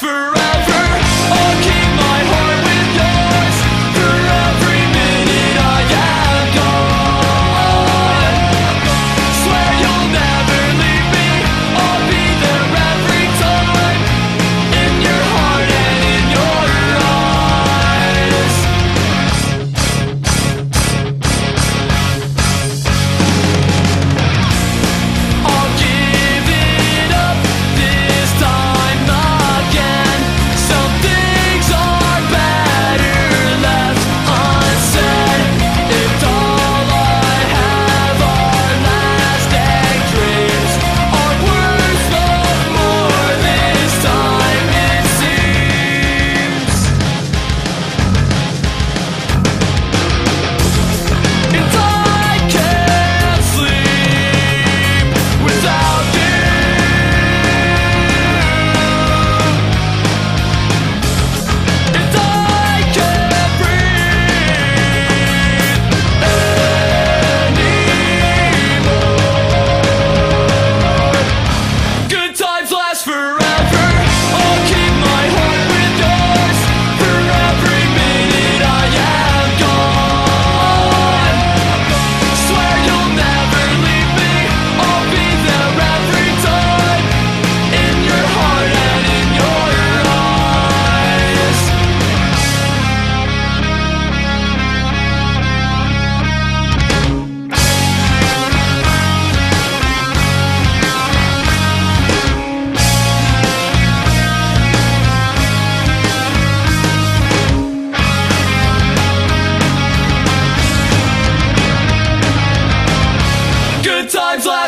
for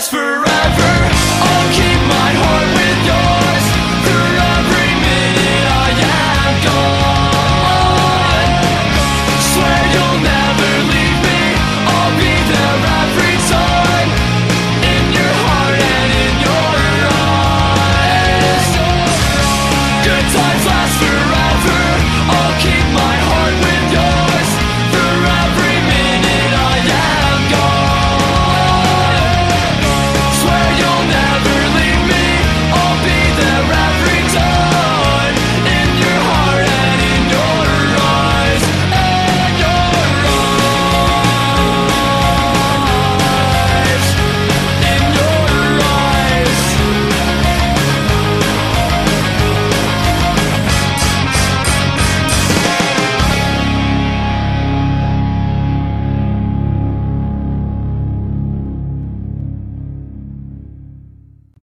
last forever.